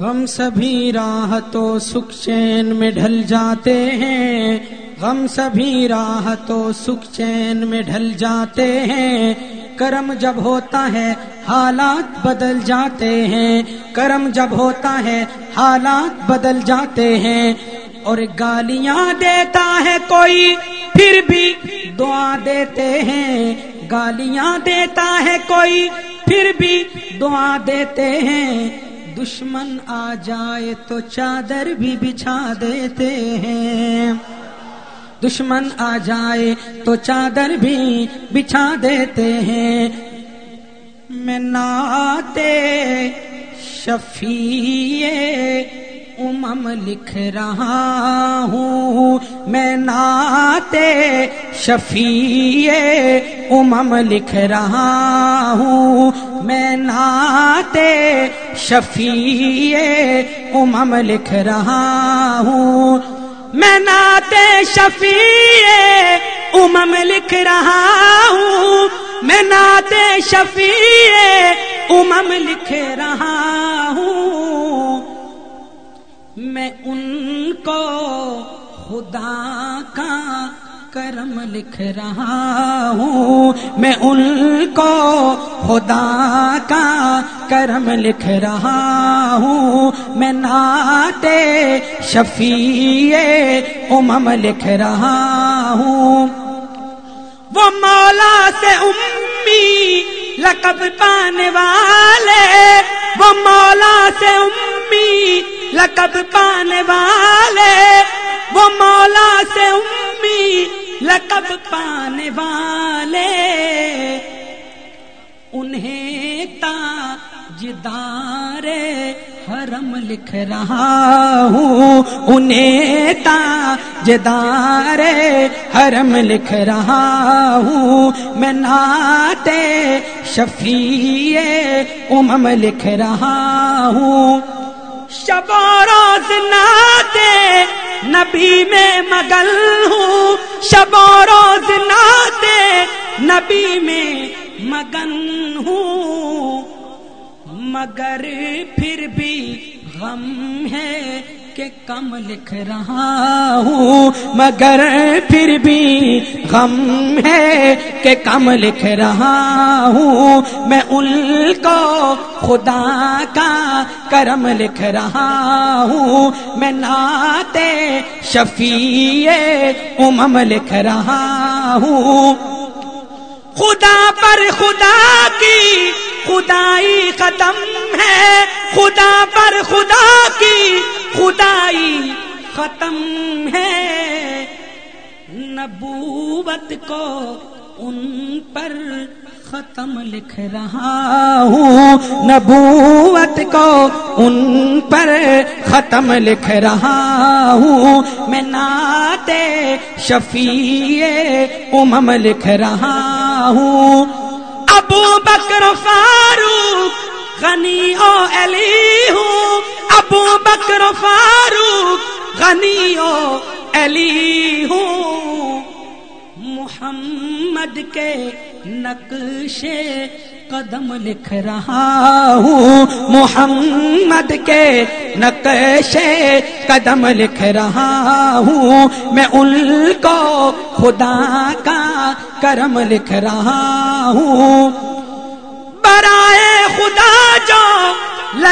غم سبھی راہ تو سکھ چین میں ڈھل جاتے ہیں۔ غم سبھی راہ تو سکھ چین میں ڈھل جاتے ہیں۔ کرم جب ہوتا ہے حالات بدل جاتے ہیں۔ کرم جب ہوتا ہے حالات بدل جاتے ہیں۔ اور گالیاں دیتا ہے کوئی پھر بھی دعا دیتے ہیں۔ گالیاں دیتا ہے کوئی پھر بھی دعا دیتے ہیں۔ دشمن آ جائے تو چادر بھی بچھا دیتے ہیں۔ دشمن آ جائے تو چادر بھی بچھا دیتے ہیں۔ میں ناتے شفیع امم لکھ رہا ہوں۔ میں ناتے شفیع امم لکھ رہا ہوں۔ میں ناتے شفیع امم لکھ رہا ہوں۔ میں ناتے شفیع امم لکھ رہا ہوں۔ میں ناتے شفیع امم لکھ رہا ہوں۔ میں ان کو خدا کا کرم لکھ رہا ہوں۔ میں ان کو خدا کا کرم لکھ رہا ہوں۔ میں ناتے شفیع امم لکھ رہا ہوں۔ وہ مولا سے امی لقب پانے والے۔ وہ مولا سے امی لقب پانے والے۔ وہ مولا سے امی لقب پانے والے انہیں تاجدار حرم لکھ رہا ہوں۔ انہیں تاجدار حرم لکھ رہا ہوں۔ میں ناتے شفیع امم لکھ رہا ہوں۔ شب روز ناتے نبی میں مگل ہوں۔ شب روز ناتے نبی میں مگن ہوں مگر پھر بھی غم ہے۔ کہ کم لکھ رہا ہوں، مگر پھر بھی غم ہے کہ کم لکھ رہا ہوں۔ میں ان کو خدا کا کرم لکھ رہا ہوں۔ میں ناتے شفیع امم لکھ رہا ہوں۔ خدا پر خدا کی خدائی ختم ہے۔ خدا پر خدا کی خدائی ختم ہے۔ نبوت کو ان پر ختم لکھ رہا ہوں۔ نبوت کو ان پر ختم لکھ رہا ہوں۔ میں ناتے شفیع امم لکھ رہا ہوں۔ ابو بکر فاروق غنی او علی ابو بکر فاروق، غنی او علی ہوں۔ محمد کے نقش قدم لکھ رہا ہوں۔ محمد کے نقش قدم لکھ رہا ہوں۔ میں ان کو خدا کا کرم لکھ رہا ہوں۔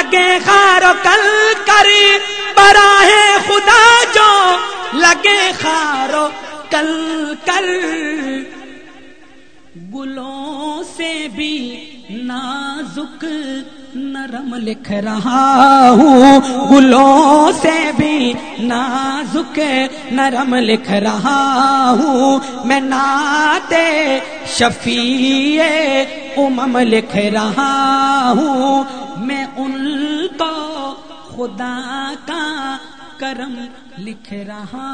لگے خار کل کری برائے خدا جو لگے خارو کل کر۔ گلوں سے بھی نازک نرم لکھ رہا ہوں۔ گلوں سے بھی نازک نرم لکھ رہا ہوں۔ میں ناتے شفیع امم لکھ رہا ہوں۔ خدا کا کرم لکھ رہا